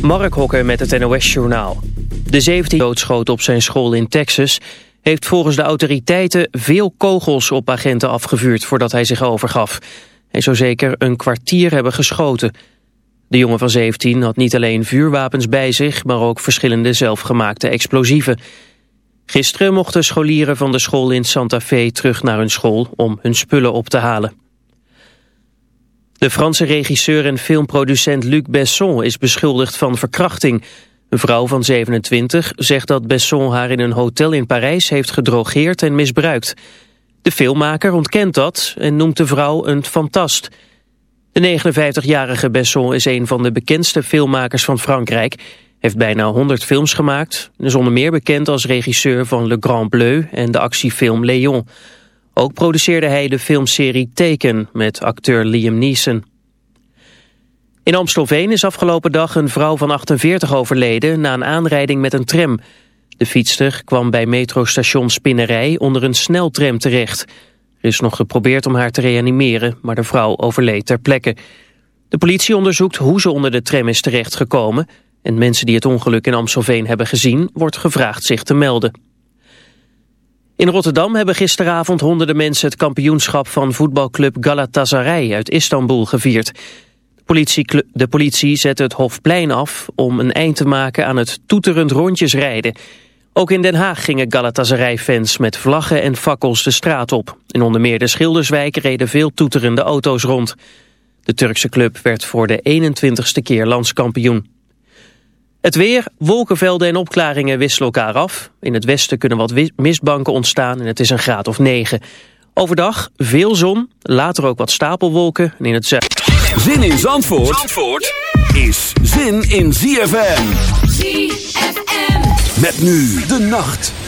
Mark Hokker met het NOS-journaal. De 17 doodschoot op zijn school in Texas... heeft volgens de autoriteiten veel kogels op agenten afgevuurd... voordat hij zich overgaf. Hij zou zeker een kwartier hebben geschoten. De jongen van 17 had niet alleen vuurwapens bij zich... maar ook verschillende zelfgemaakte explosieven. Gisteren mochten scholieren van de school in Santa Fe terug naar hun school... om hun spullen op te halen. De Franse regisseur en filmproducent Luc Besson is beschuldigd van verkrachting. Een vrouw van 27 zegt dat Besson haar in een hotel in Parijs heeft gedrogeerd en misbruikt. De filmmaker ontkent dat en noemt de vrouw een fantast. De 59-jarige Besson is een van de bekendste filmmakers van Frankrijk. Heeft bijna 100 films gemaakt is onder meer bekend als regisseur van Le Grand Bleu en de actiefilm Léon. Ook produceerde hij de filmserie Teken met acteur Liam Neeson. In Amstelveen is afgelopen dag een vrouw van 48 overleden na een aanrijding met een tram. De fietster kwam bij metrostation Spinnerij onder een sneltram terecht. Er is nog geprobeerd om haar te reanimeren, maar de vrouw overleed ter plekke. De politie onderzoekt hoe ze onder de tram is terechtgekomen... en mensen die het ongeluk in Amstelveen hebben gezien... wordt gevraagd zich te melden. In Rotterdam hebben gisteravond honderden mensen het kampioenschap van voetbalclub Galatasaray uit Istanbul gevierd. De politie, de zette het Hofplein af om een eind te maken aan het toeterend rondjesrijden. Ook in Den Haag gingen Galatasaray-fans met vlaggen en fakkels de straat op. In onder meer de Schilderswijk reden veel toeterende auto's rond. De Turkse club werd voor de 21ste keer landskampioen. Het weer, wolkenvelden en opklaringen wisselen elkaar af. In het westen kunnen wat mistbanken ontstaan en het is een graad of 9. Overdag veel zon, later ook wat stapelwolken en in het zuiden. Zin in Zandvoort, Zandvoort is zin in ZFM. ZFM. Met nu de nacht.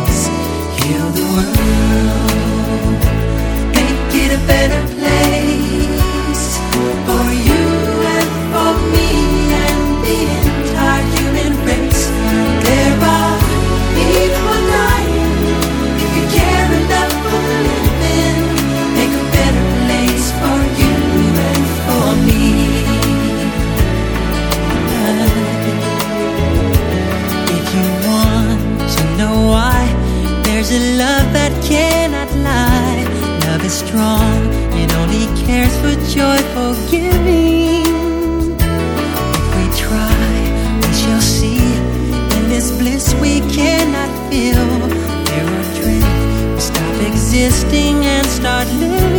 existing and start living.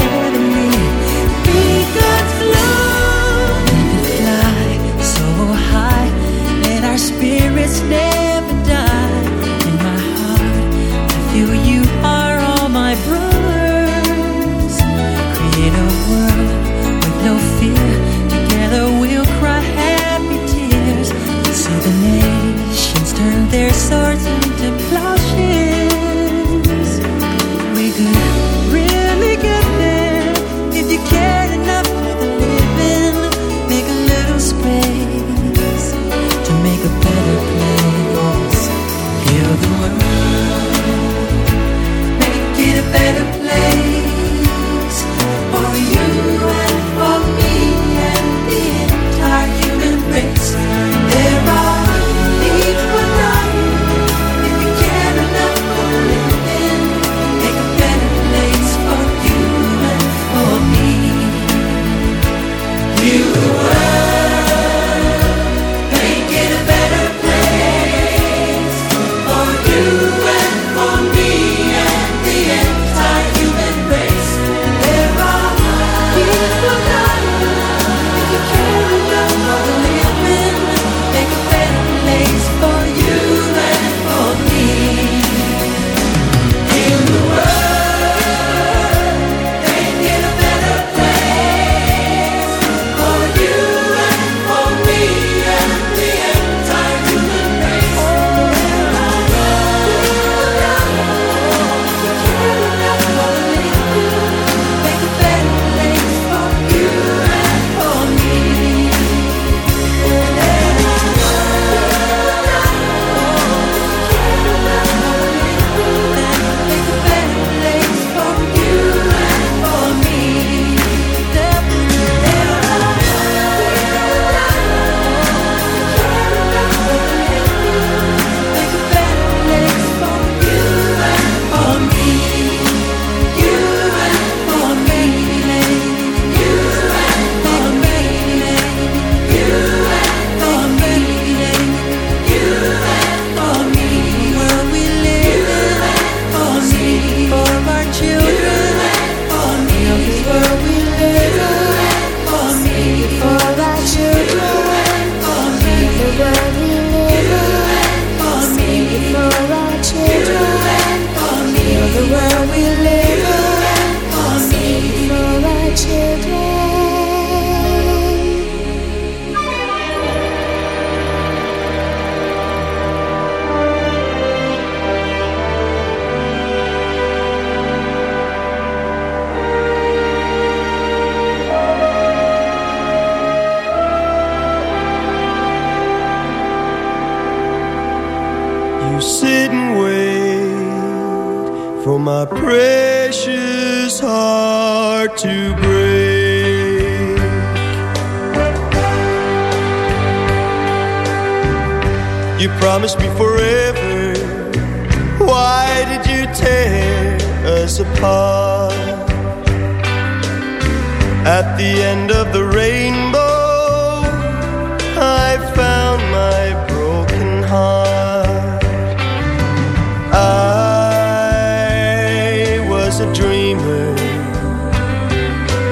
never me.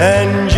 and you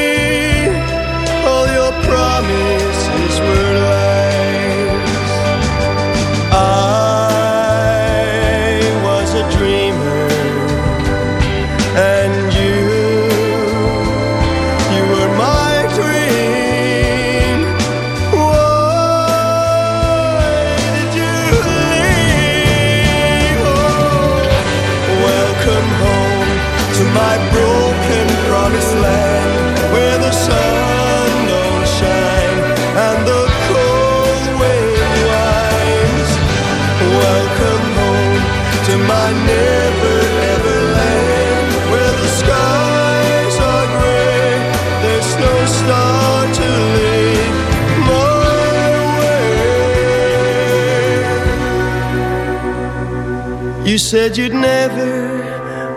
Said you'd never.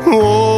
Walk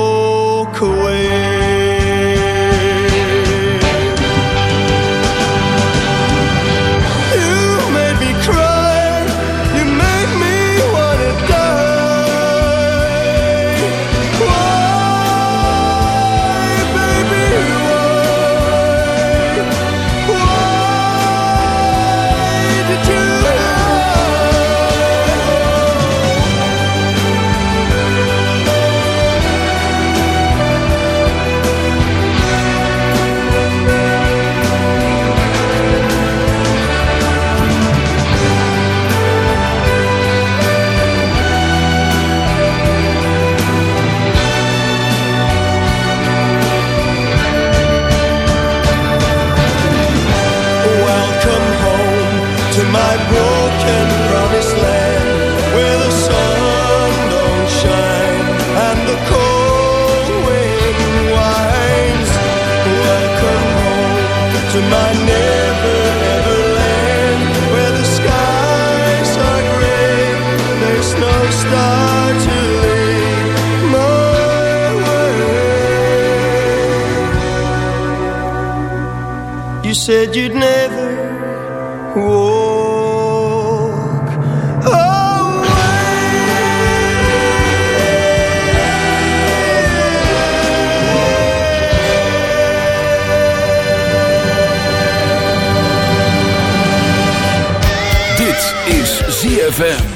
said you'd never walk away. Dit is ZFM.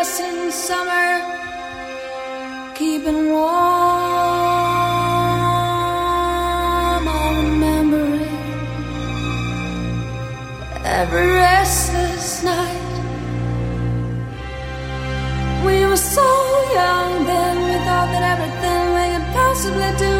dress in summer, keeping warm. I'll remember every restless night. We were so young then, we thought that everything we could possibly do.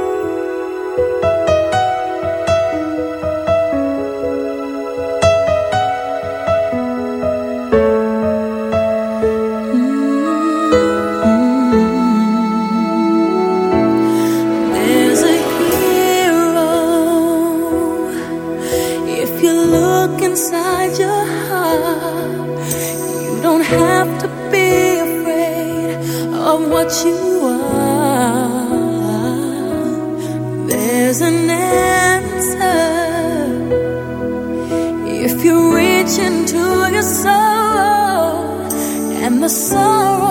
what you are, there's an answer. If you reach into your soul and the sorrow.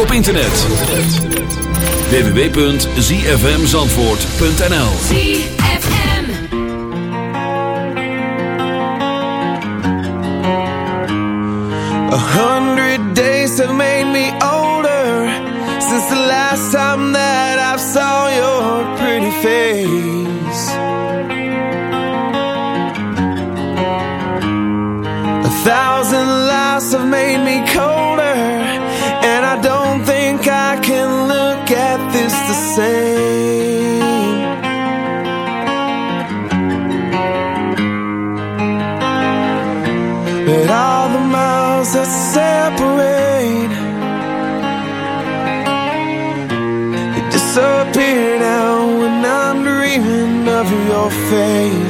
ook op internet. www.zfmzandvoort.nl ZFM. A your face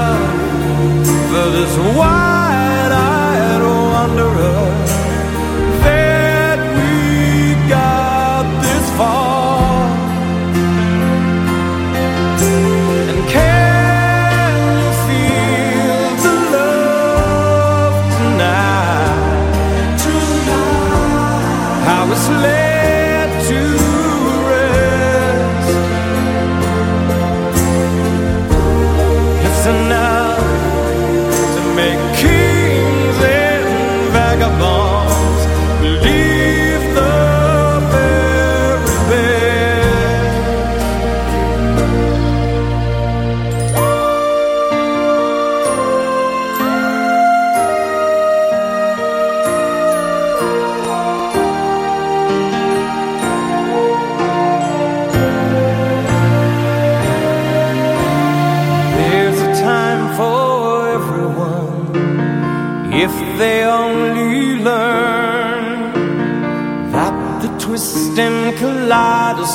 enough for this wide-eyed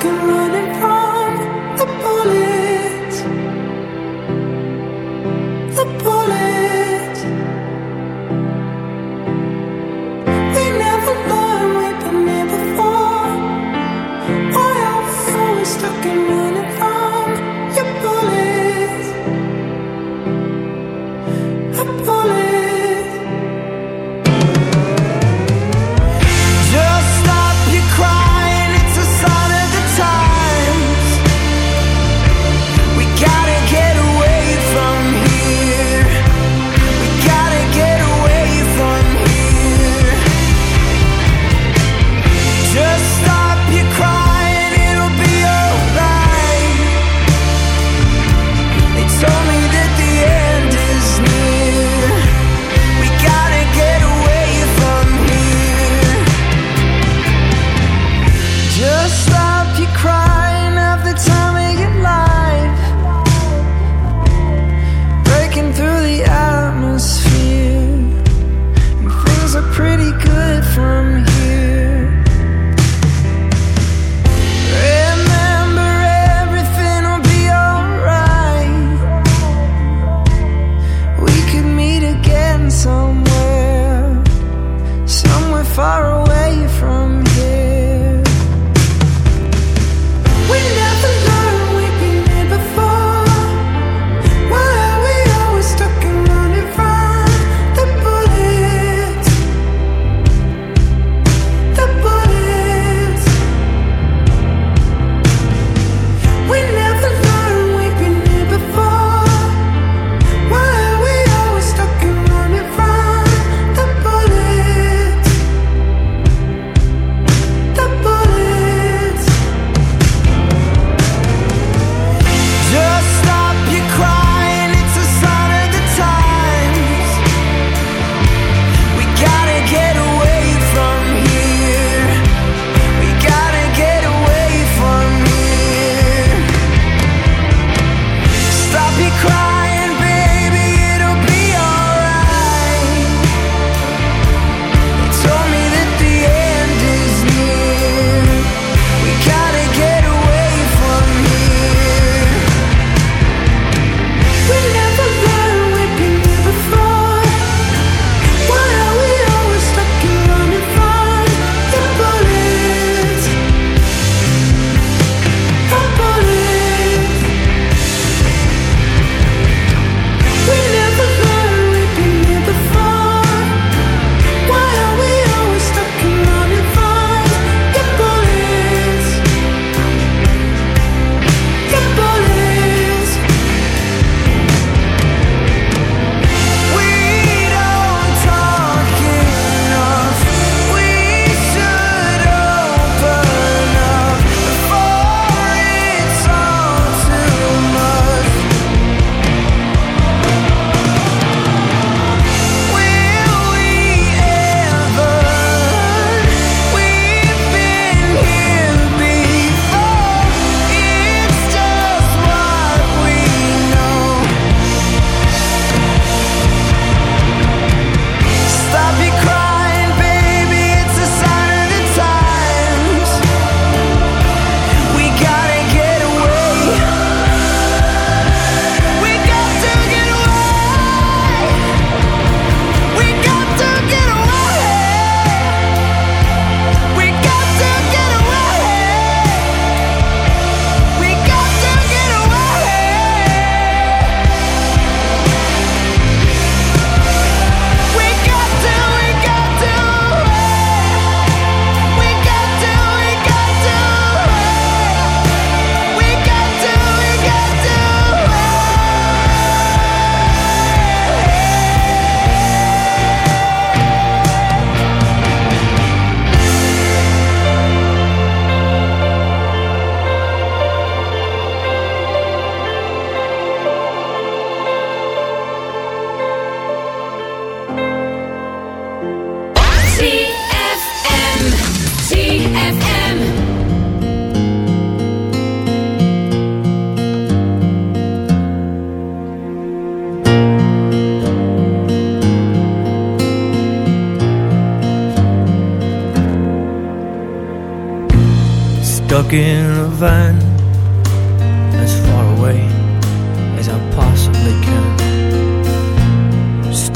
Stuck and running from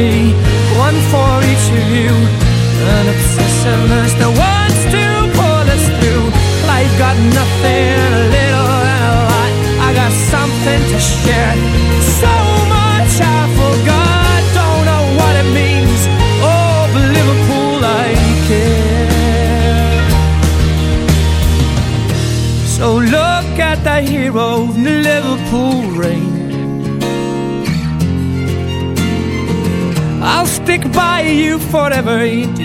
a one for each of you, an obsessiveness that wants to you forever.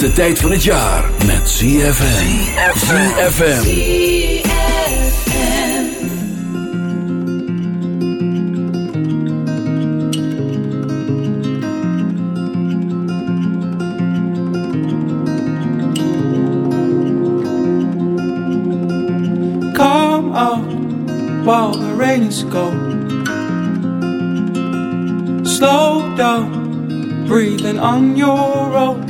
Gezelligste tijd van het jaar met ZFM. ZFM. Come on while the rain is gone. Slow down, breathing on your own.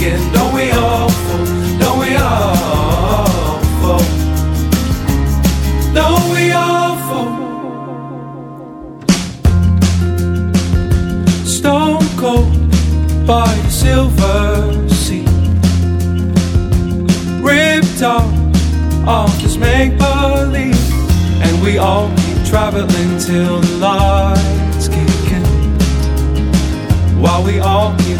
begin. Don't we all fall? Don't we all fall? Don't we all fall? Stone cold by silver sea. Ripped off off this make believe, and we all keep traveling till the lights kick in. While we all keep